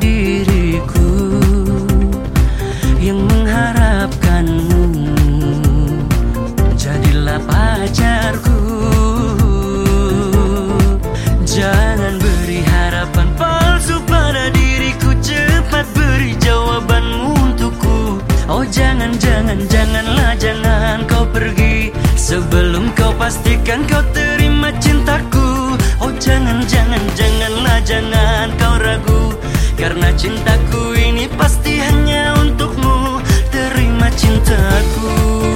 diriku yang mengharapkanmu. Jadilah pacarku. Jangan beri harapan palsu pada diriku. Cepat beri jawabanmu untukku. Oh jangan, jangan, janganlah, jangan kau pergi. Sebelum kau pastikan kau terima cintaku. Oh jangan, jangan, janganlah, jangan kau ragu Karena cintaku ini pasti hanya untukmu. Terima cintaku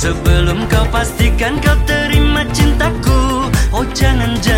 Sebelum kau pastikan kau terima cintaku. Oh jangan, jangan,